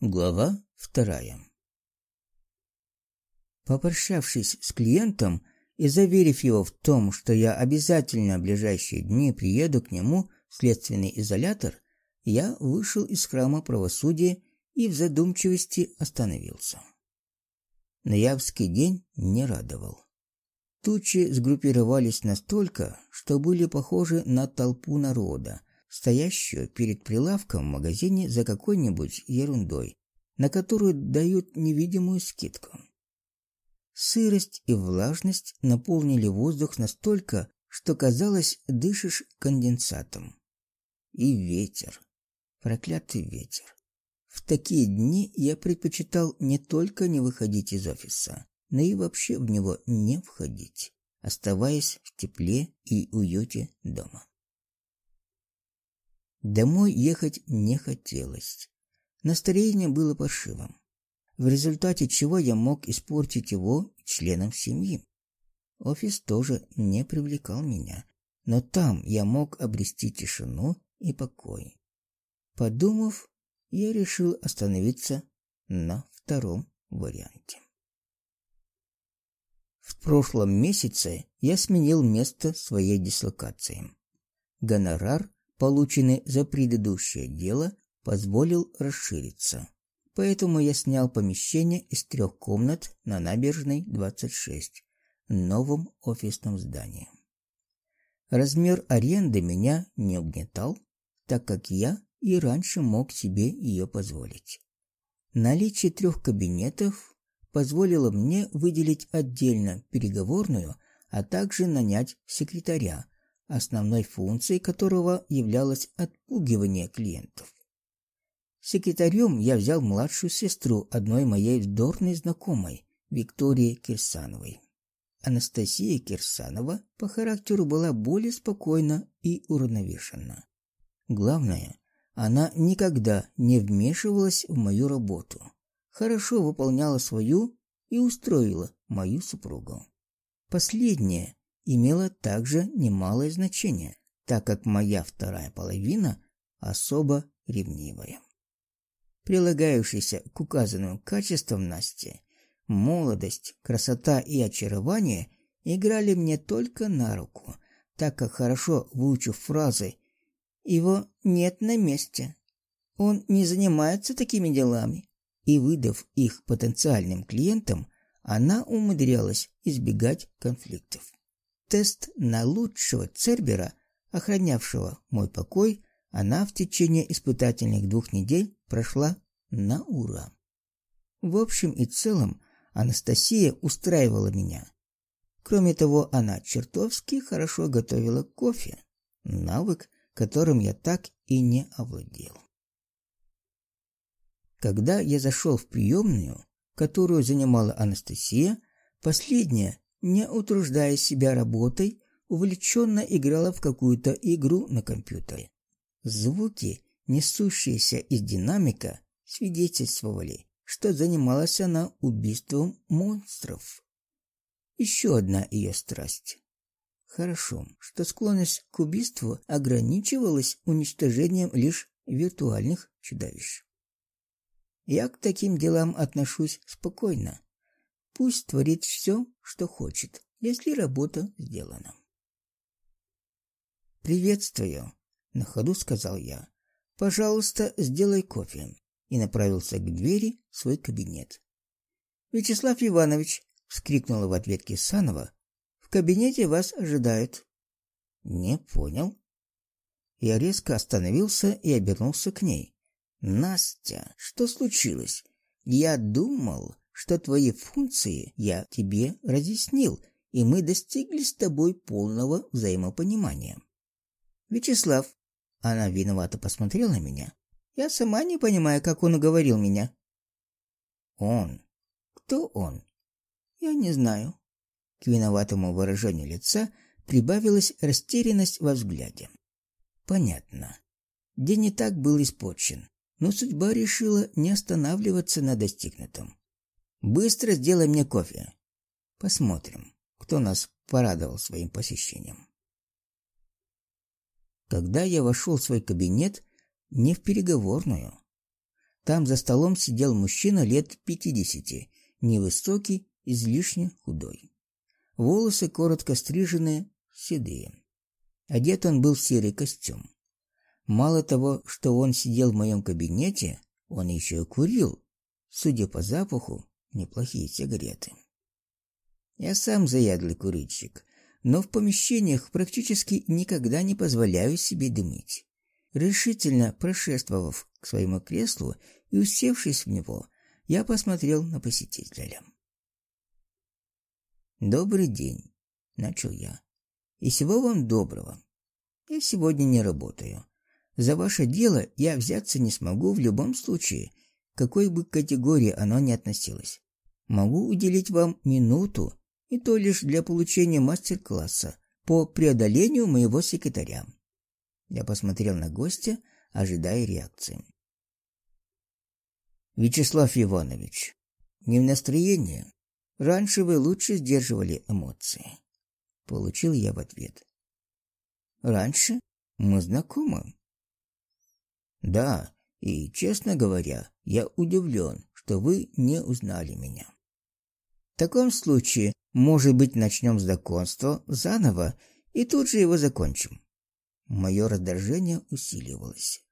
Глава вторая. Попрощавшись с клиентом и заверив его в том, что я обязательно в ближайшие дни приеду к нему в следственный изолятор, я вышел из храма правосудия и в задумчивости остановился. Ноябрьский день не радовал. Тучи сгруппировались настолько, что были похожи на толпу народа, стоящую перед прилавком в магазине за какой-нибудь ерундой, на которую дают невидимую скидку. Сырость и влажность наполнили воздух настолько, что казалось, дышишь конденсатом. И ветер. Проклятый ветер. В такие дни я предпочитал не только не выходить из офиса, но и вообще в него не входить, оставаясь в тепле и уюте дома. Домой ехать не хотелось. Настроение было паршивым, в результате чего я мог испортить его членам семьи. Офис тоже не привлекал меня, но там я мог обрести тишину и покой. Подумав, я решил остановиться на втором варианте. В прошлом месяце я сменил место своей дислокации. Гонорар полученный за предыдущее дело, позволил расшириться. Поэтому я снял помещение из трех комнат на набережной 26 в новом офисном здании. Размер аренды меня не угнетал, так как я и раньше мог себе ее позволить. Наличие трех кабинетов позволило мне выделить отдельно переговорную, а также нанять секретаря, основной функцией которого являлось отпугивание клиентов. Секретарем я взял младшую сестру одной моей вздорной знакомой, Виктории Кирсановой. Анастасия Кирсанова по характеру была более спокойна и уравновешена. Главное, она никогда не вмешивалась в мою работу, хорошо выполняла свою и устроила мою супругу. Последняя имело также немалое значение, так как моя вторая половина особо ревнивая. Прилагающиеся к указанным качествам Насти молодость, красота и очарование играли мне только на руку, так как хорошо выучив фразы «Его нет на месте», «Он не занимается такими делами», и выдав их потенциальным клиентам, она умудрялась избегать конфликтов. Тест на лучшего Цербера, охранявшего мой покой, она в течение испытательных двух недель прошла на ура. В общем и целом, Анастасия устраивала меня. Кроме того, она чертовски хорошо готовила кофе, навык, которым я так и не овладел. Когда я зашел в приемную, которую занимала Анастасия, последняя не утруждая себя работой, увлеченно играла в какую-то игру на компьютере. Звуки, несущиеся из динамика, свидетельствовали, что занималась она убийством монстров. Еще одна ее страсть. Хорошо, что склонность к убийству ограничивалась уничтожением лишь виртуальных чудовищ. Я к таким делам отношусь спокойно, Пусть творит все, что хочет, если работа сделана. «Приветствую», — на ходу сказал я. «Пожалуйста, сделай кофе», и направился к двери в свой кабинет. «Вячеслав Иванович», — вскрикнула в ответ Кисанова, — «в кабинете вас ожидают». «Не понял». Я резко остановился и обернулся к ней. «Настя, что случилось? Я думал, что твои функции я тебе разъяснил, и мы достигли с тобой полного взаимопонимания. Вячеслав, она виновато посмотрела на меня. Я сама не понимаю, как он уговорил меня. Он. Кто он? Я не знаю. К виноватому выражению лица прибавилась растерянность во взгляде. Понятно. День и так был испорчен, но судьба решила не останавливаться на достигнутом. Быстро сделай мне кофе. Посмотрим, кто нас порадовал своим посещением. Когда я вошел в свой кабинет, не в переговорную. Там за столом сидел мужчина лет пятидесяти, невысокий, излишне худой. Волосы коротко стриженные, седые. Одет он был в серый костюм. Мало того, что он сидел в моем кабинете, он еще и курил, судя по запаху, неплохие сигареты. Я сам заядлый курильщик, но в помещениях практически никогда не позволяю себе дымить. Решительно прошествовав к своему креслу и усевшись в него, я посмотрел на посетителя. «Добрый день», — начал я. «И всего вам доброго. Я сегодня не работаю. За ваше дело я взяться не смогу в любом случае, какой бы категории оно ни относилось. Могу уделить вам минуту, и то лишь для получения мастер-класса по преодолению моего секретаря. Я посмотрел на гостя, ожидая реакции. Вячеслав Иванович, не в настроении. Раньше вы лучше сдерживали эмоции. Получил я в ответ. Раньше мы знакомы. Да, и, честно говоря, я удивлен, что вы не узнали меня. В таком случае, может быть, начнем знакомство заново и тут же его закончим. Мое раздражение усиливалось.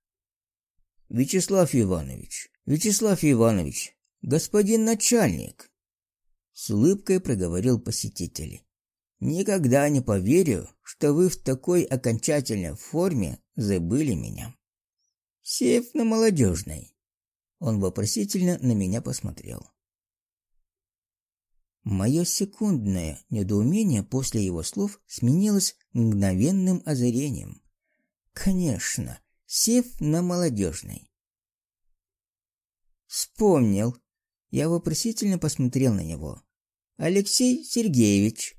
Вячеслав Иванович, Вячеслав Иванович, господин начальник, с улыбкой проговорил посетитель. Никогда не поверю, что вы в такой окончательной форме забыли меня. Сейф на молодежной. Он вопросительно на меня посмотрел. Мое секундное недоумение после его слов сменилось мгновенным озарением. Конечно, сейф на молодежной. Вспомнил. Я вопросительно посмотрел на него. Алексей Сергеевич.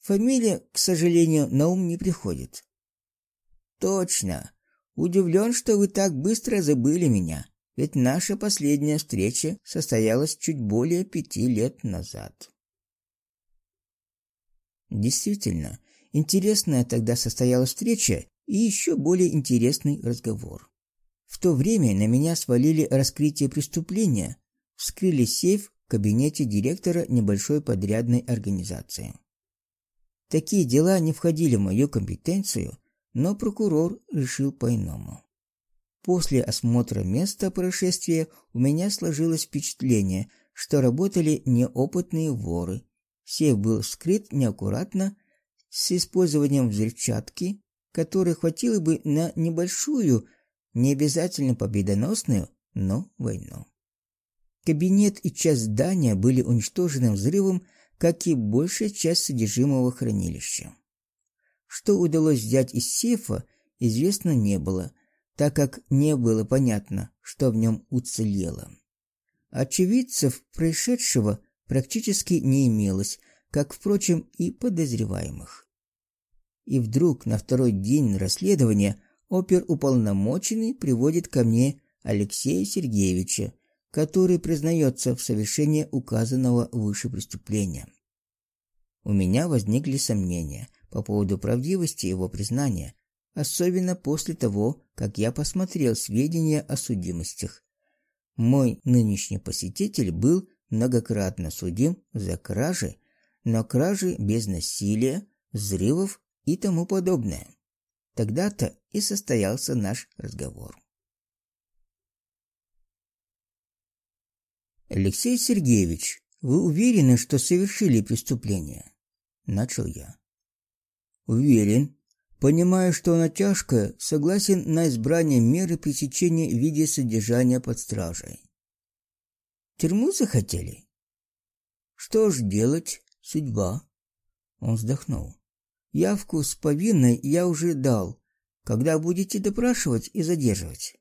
Фамилия, к сожалению, на ум не приходит. Точно. Удивлен, что вы так быстро забыли меня, ведь наша последняя встреча состоялась чуть более пяти лет назад. Действительно, интересная тогда состоялась встреча и еще более интересный разговор. В то время на меня свалили раскрытие преступления, вскрыли сейф в кабинете директора небольшой подрядной организации. Такие дела не входили в мою компетенцию, но прокурор решил по-иному. После осмотра места происшествия у меня сложилось впечатление, что работали неопытные воры. Сейф был вскрыт неаккуратно, с использованием взрывчатки, которой хватило бы на небольшую, не обязательно победоносную, но войну. Кабинет и часть здания были уничтожены взрывом, как и большая часть содержимого хранилища. Что удалось взять из сейфа, известно не было, так как не было понятно, что в нем уцелело. Очевидцев происшедшего практически не имелось, как, впрочем, и подозреваемых. И вдруг на второй день расследования оперуполномоченный приводит ко мне Алексея Сергеевича, который признается в совершении указанного выше преступления. У меня возникли сомнения – по поводу правдивости его признания, особенно после того, как я посмотрел сведения о судимостях. Мой нынешний посетитель был многократно судим за кражи, но кражи без насилия, взрывов и тому подобное. Тогда-то и состоялся наш разговор. Алексей Сергеевич, вы уверены, что совершили преступление? начал я. Уверен. Понимая, что она тяжкая, согласен на избрание меры пресечения в виде содержания под стражей. Тюрьму захотели? Что ж делать? Судьба. Он вздохнул. Явку с повинной я уже дал. Когда будете допрашивать и задерживать?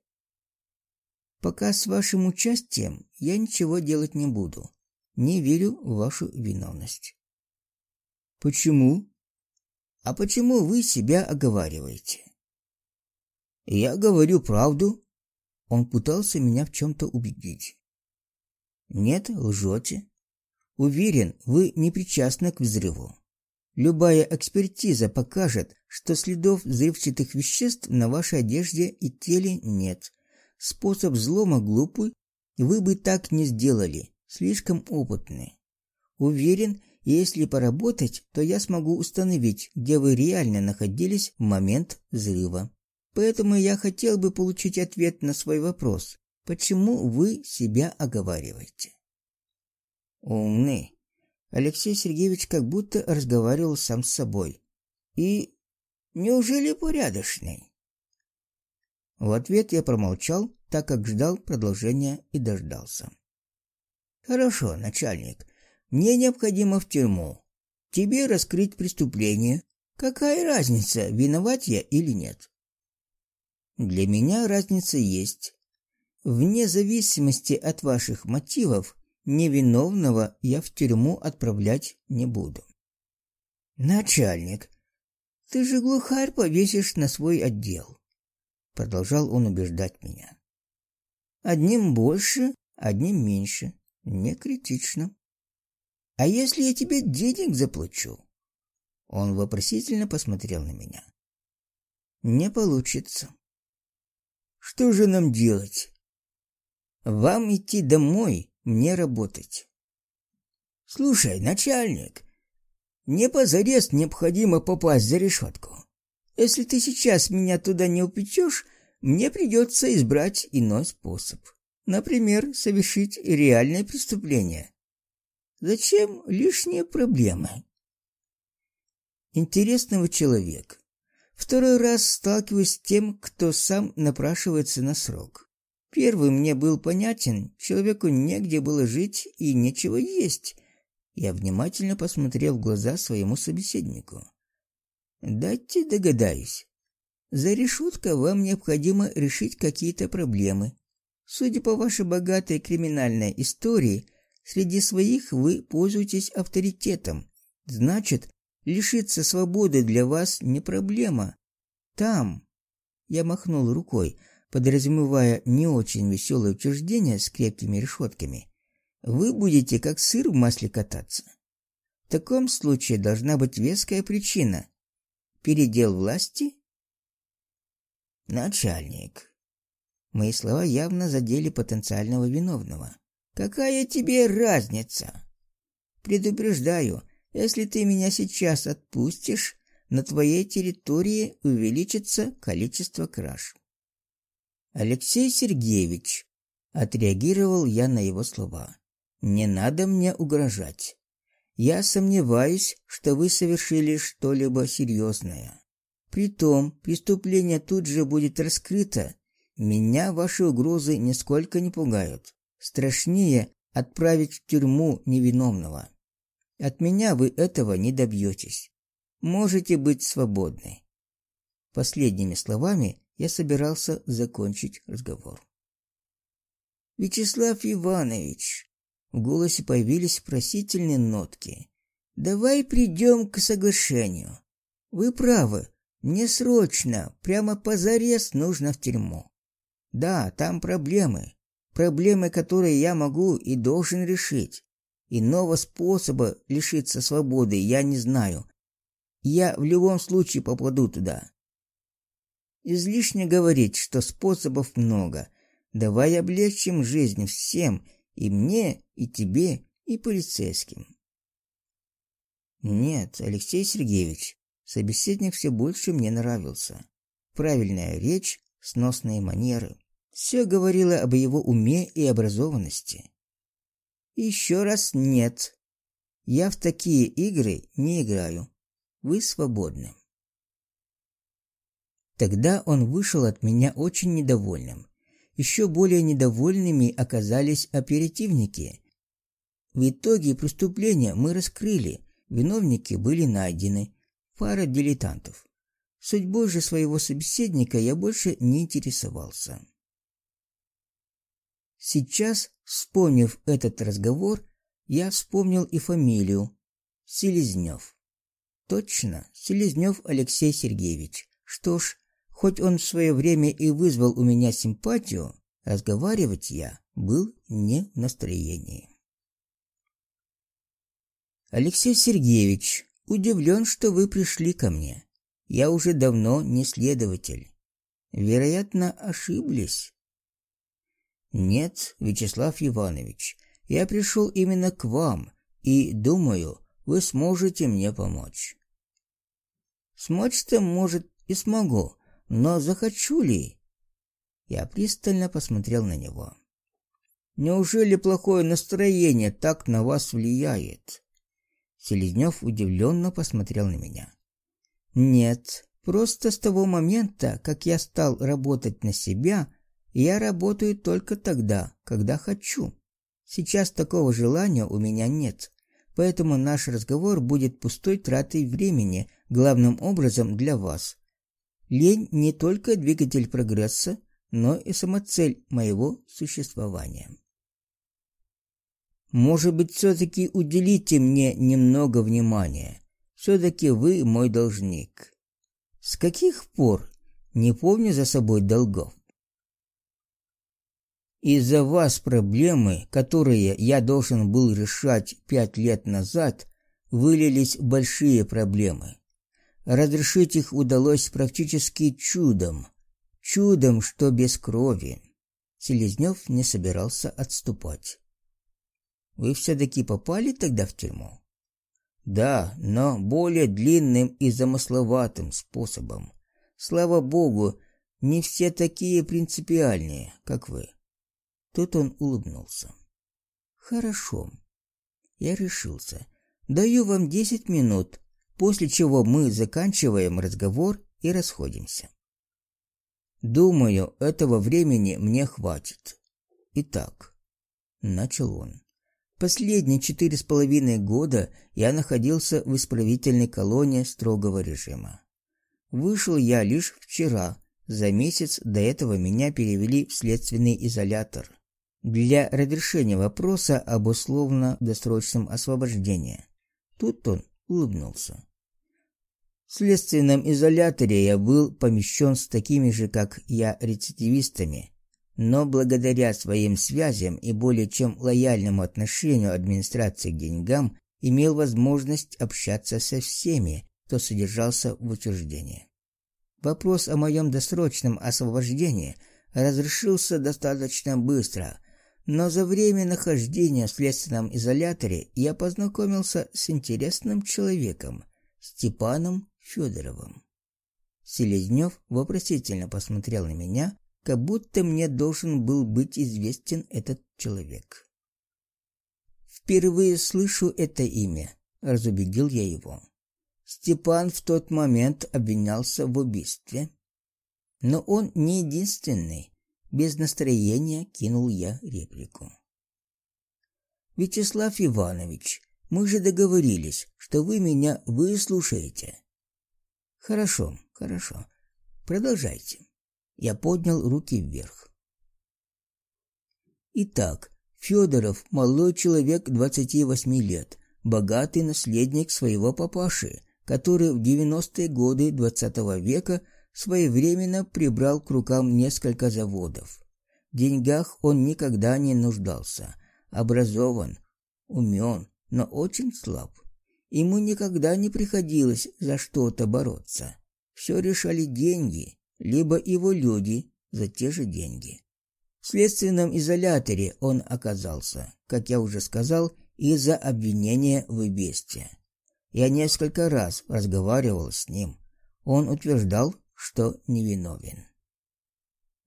Пока с вашим участием я ничего делать не буду. Не верю в вашу виновность. Почему? А почему вы себя оговариваете? Я говорю правду. Он пытался меня в чем то убедить. Нет, лжете. Уверен, вы не причастны к взрыву. Любая экспертиза покажет, что следов взрывчатых веществ на вашей одежде и теле нет. Способ взлома глупый, вы бы так не сделали, слишком опытны. Уверен, если поработать, то я смогу установить, где вы реально находились в момент взрыва. Поэтому я хотел бы получить ответ на свой вопрос. Почему вы себя оговариваете? Умный. Алексей Сергеевич как будто разговаривал сам с собой. И неужели порядочный? В ответ я промолчал, так как ждал продолжения и дождался. Хорошо, начальник. Мне необходимо в тюрьму. Тебе раскрыть преступление. Какая разница, виноват я или нет? Для меня разница есть. Вне зависимости от ваших мотивов, невиновного я в тюрьму отправлять не буду. Начальник, ты же глухарь повесишь на свой отдел. Продолжал он убеждать меня. Одним больше, одним меньше. Не критично. А если я тебе денег заплачу? Он вопросительно посмотрел на меня. Не получится. Что же нам делать? Вам идти домой, мне работать. Слушай, начальник, мне позарез необходимо попасть за решетку. Если ты сейчас меня туда не упечешь, мне придется избрать иной способ. Например, совершить реальное преступление. Зачем лишние проблемы? Интересного человека. Второй раз сталкиваюсь с тем, кто сам напрашивается на срок. Первый мне был понятен, человеку негде было жить и нечего есть. Я внимательно посмотрел в глаза своему собеседнику. Дайте догадаюсь. За решеткой вам необходимо решить какие-то проблемы. Судя по вашей богатой криминальной истории, среди своих вы пользуетесь авторитетом. Значит, лишиться свободы для вас не проблема. Там, я махнул рукой, подразумевая не очень веселое утверждение с крепкими решетками, вы будете как сыр в масле кататься. В таком случае должна быть веская причина. Передел власти? Начальник, Мои слова явно задели потенциального виновного. Какая тебе разница? Предупреждаю, если ты меня сейчас отпустишь, на твоей территории увеличится количество краж. Алексей Сергеевич, отреагировал я на его слова. Не надо мне угрожать. Я сомневаюсь, что вы совершили что-либо серьезное. Притом, преступление тут же будет раскрыто, меня ваши угрозы нисколько не пугают. Страшнее отправить в тюрьму невиновного. От меня вы этого не добьетесь. Можете быть свободны. Последними словами я собирался закончить разговор. Вячеслав Иванович, в голосе появились просительные нотки. Давай придем к соглашению. Вы правы, мне срочно, прямо позарез нужно в тюрьму. Да, там проблемы. Проблемы, которые я могу и должен решить. Иного способа лишиться свободы я не знаю. Я в любом случае попаду туда. Излишне говорить, что способов много. Давай облегчим жизнь всем, и мне, и тебе, и полицейским. Нет, Алексей Сергеевич, собеседник все больше мне нравился. Правильная речь, сносные манеры. Все говорило об его уме и образованности. Еще раз нет. Я в такие игры не играю. Вы свободны. Тогда он вышел от меня очень недовольным. Еще более недовольными оказались оперативники. В итоге преступления мы раскрыли, виновники были найдены, пара дилетантов. Судьбой же своего собеседника я больше не интересовался. Сейчас, вспомнив этот разговор, я вспомнил и фамилию Селезнев. Точно, Селезнев Алексей Сергеевич. Что ж, хоть он в свое время и вызвал у меня симпатию, разговаривать я был не в настроении. Алексей Сергеевич, удивлен, что вы пришли ко мне. Я уже давно не следователь. Вероятно, ошиблись. Нет, Вячеслав Иванович, я пришел именно к вам и думаю, вы сможете мне помочь. Смочь-то, может, и смогу, но захочу ли? Я пристально посмотрел на него. Неужели плохое настроение так на вас влияет? Селезнев удивленно посмотрел на меня. Нет, просто с того момента, как я стал работать на себя, я работаю только тогда, когда хочу. Сейчас такого желания у меня нет, поэтому наш разговор будет пустой тратой времени, главным образом для вас. Лень не только двигатель прогресса, но и самоцель моего существования. Может быть, все-таки уделите мне немного внимания. Все-таки вы мой должник. С каких пор не помню за собой долгов? Из-за вас проблемы, которые я должен был решать пять лет назад, вылились большие проблемы. Разрешить их удалось практически чудом. Чудом, что без крови. Селезнев не собирался отступать. Вы все-таки попали тогда в тюрьму? Да, но более длинным и замысловатым способом. Слава богу, не все такие принципиальные, как вы. Тут он улыбнулся. Хорошо. Я решился. Даю вам десять минут, после чего мы заканчиваем разговор и расходимся. Думаю, этого времени мне хватит. Итак, начал он. Последние четыре с половиной года я находился в исправительной колонии строгого режима. Вышел я лишь вчера. За месяц до этого меня перевели в следственный изолятор для разрешения вопроса об условно-досрочном освобождении. Тут он улыбнулся. В следственном изоляторе я был помещен с такими же, как я, рецидивистами, но благодаря своим связям и более чем лояльному отношению администрации к деньгам имел возможность общаться со всеми, кто содержался в учреждении. Вопрос о моем досрочном освобождении разрешился достаточно быстро, но за время нахождения в следственном изоляторе я познакомился с интересным человеком, Степаном Федоровым. Селезнев вопросительно посмотрел на меня, как будто мне должен был быть известен этот человек. Впервые слышу это имя, разубедил я его. Степан в тот момент обвинялся в убийстве, но он не единственный. Без настроения кинул я реплику. Вячеслав Иванович, мы же договорились, что вы меня выслушаете. Хорошо, хорошо. Продолжайте. Я поднял руки вверх. Итак, Федоров молодой человек 28 лет, богатый наследник своего папаши, который в 90-е годы 20 -го века своевременно прибрал к рукам несколько заводов. В деньгах он никогда не нуждался, образован, умен, но очень слаб. Ему никогда не приходилось за что-то бороться. Все решали деньги, либо его люди за те же деньги. В следственном изоляторе он оказался, как я уже сказал, из-за обвинения в убийстве. Я несколько раз разговаривал с ним. Он утверждал, что невиновен.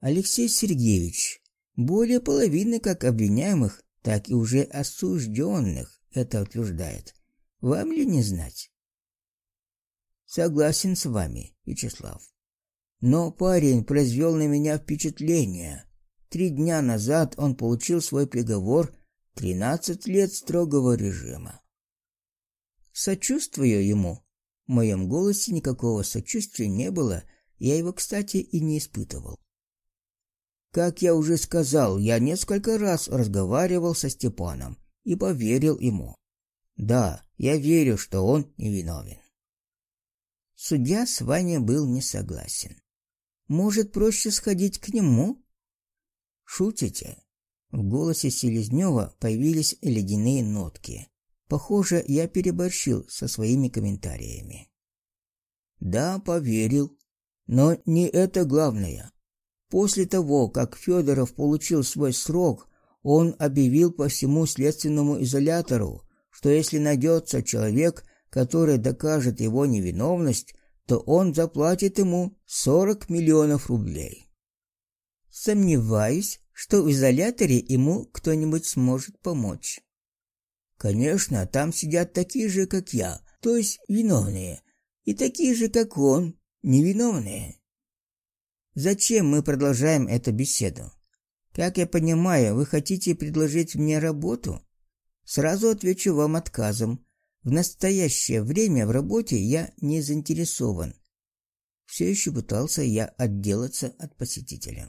Алексей Сергеевич, более половины как обвиняемых, так и уже осужденных это утверждает. Вам ли не знать? Согласен с вами, Вячеслав. Но парень произвел на меня впечатление. Три дня назад он получил свой приговор 13 лет строгого режима. Сочувствую ему. В моем голосе никакого сочувствия не было, я его, кстати, и не испытывал. Как я уже сказал, я несколько раз разговаривал со Степаном и поверил ему. Да, я верю, что он невиновен. Судья с вами был не согласен. Может, проще сходить к нему? Шутите? В голосе Селезнева появились ледяные нотки. Похоже, я переборщил со своими комментариями. Да, поверил, но не это главное. После того, как Федоров получил свой срок, он объявил по всему следственному изолятору, что если найдется человек, который докажет его невиновность, то он заплатит ему 40 миллионов рублей. Сомневаюсь, что в изоляторе ему кто-нибудь сможет помочь. Конечно, там сидят такие же, как я, то есть виновные, и такие же, как он, невиновные. Зачем мы продолжаем эту беседу? Как я понимаю, вы хотите предложить мне работу? Сразу отвечу вам отказом. В настоящее время в работе я не заинтересован. Все еще пытался я отделаться от посетителя.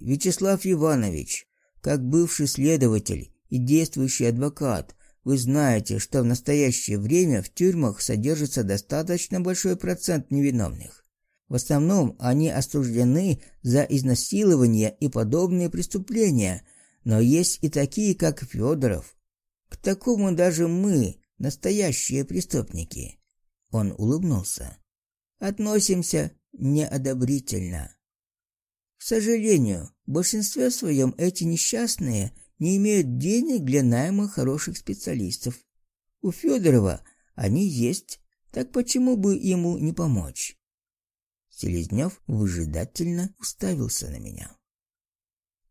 Вячеслав Иванович, как бывший следователь и действующий адвокат, вы знаете, что в настоящее время в тюрьмах содержится достаточно большой процент невиновных. В основном они осуждены за изнасилование и подобные преступления, но есть и такие, как Федоров. К такому даже мы, настоящие преступники, он улыбнулся, относимся неодобрительно. К сожалению, в большинстве своем эти несчастные не имеют денег для найма хороших специалистов. У Федорова они есть, так почему бы ему не помочь? Селезнев выжидательно уставился на меня.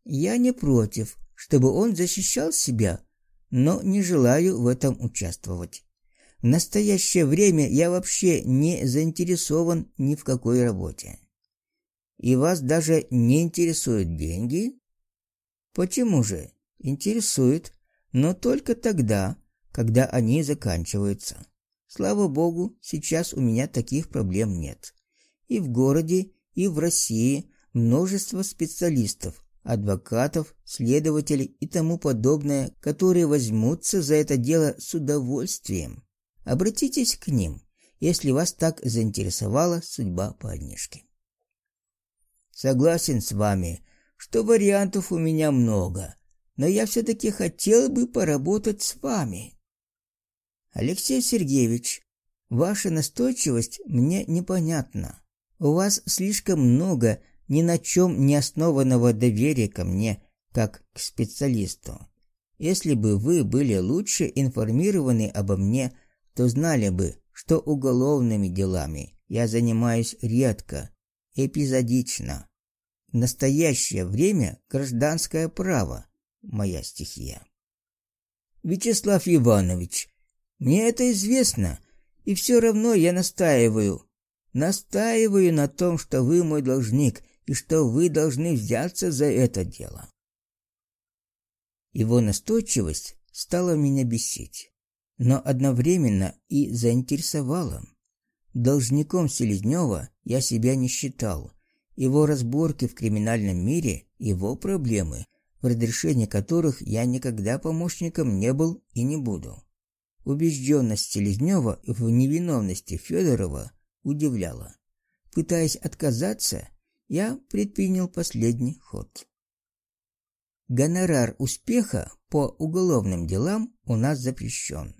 Я не против, чтобы он защищал себя, но не желаю в этом участвовать. В настоящее время я вообще не заинтересован ни в какой работе. И вас даже не интересуют деньги? Почему же? Интересует, но только тогда, когда они заканчиваются. Слава богу, сейчас у меня таких проблем нет. И в городе, и в России множество специалистов, адвокатов, следователей и тому подобное, которые возьмутся за это дело с удовольствием. Обратитесь к ним, если вас так заинтересовала судьба парнишки. Согласен с вами, что вариантов у меня много, но я все таки хотел бы поработать с вами. Алексей Сергеевич, ваша настойчивость мне непонятна. У вас слишком много ни на чем не основанного доверия ко мне, как к специалисту. Если бы вы были лучше информированы обо мне, то знали бы, что уголовными делами я занимаюсь редко, эпизодично. В настоящее время гражданское право моя стихия. Вячеслав Иванович, мне это известно, и все равно я настаиваю, Настаиваю на том, что вы мой должник и что вы должны взяться за это дело. Его настойчивость стала меня бесить, но одновременно и заинтересовала. Должником Селезнева я себя не считал. Его разборки в криминальном мире его проблемы, в разрешении которых я никогда помощником не был и не буду. Убежденность Селезнева в невиновности Федорова удивляло. Пытаясь отказаться, я предпринял последний ход. Гонорар успеха по уголовным делам у нас запрещен.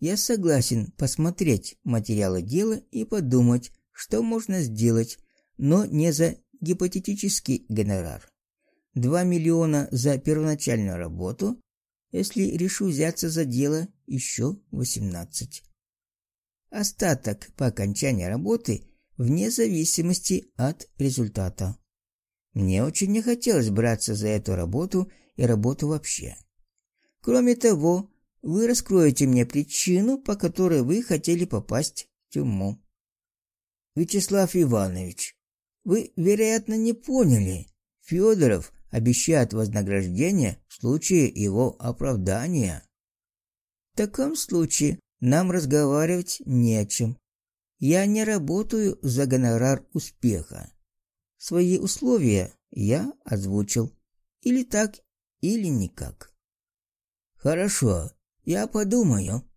Я согласен посмотреть материалы дела и подумать, что можно сделать, но не за гипотетический гонорар. 2 миллиона за первоначальную работу, если решу взяться за дело, еще 18. Остаток по окончании работы вне зависимости от результата. Мне очень не хотелось браться за эту работу и работу вообще. Кроме того, вы раскроете мне причину, по которой вы хотели попасть в тюрьму. Вячеслав Иванович, вы, вероятно, не поняли. Федоров обещает вознаграждение в случае его оправдания. В таком случае нам разговаривать не о чем. Я не работаю за гонорар успеха. Свои условия я озвучил. Или так, или никак. Хорошо, я подумаю.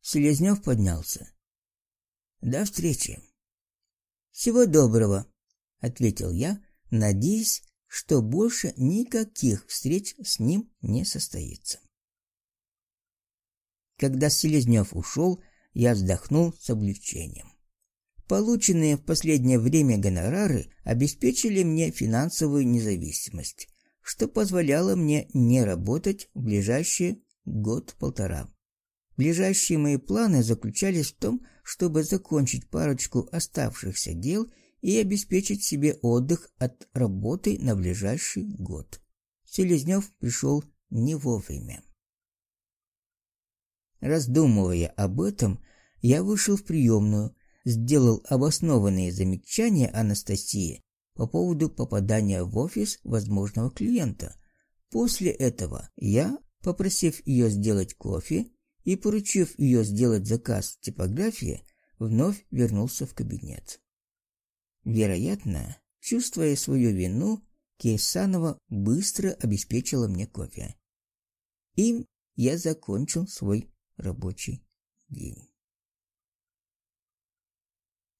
Селезнев поднялся. До встречи. Всего доброго, ответил я, надеясь, что больше никаких встреч с ним не состоится. Когда Селезнев ушел, я вздохнул с облегчением. Полученные в последнее время гонорары обеспечили мне финансовую независимость, что позволяло мне не работать в ближайшие год-полтора. Ближайшие мои планы заключались в том, чтобы закончить парочку оставшихся дел и обеспечить себе отдых от работы на ближайший год. Селезнев пришел не вовремя. Раздумывая об этом, я вышел в приемную, сделал обоснованные замечания Анастасии по поводу попадания в офис возможного клиента. После этого я, попросив ее сделать кофе и поручив ее сделать заказ в типографии, вновь вернулся в кабинет. Вероятно, чувствуя свою вину, Кейсанова быстро обеспечила мне кофе. Им я закончил свой рабочий день.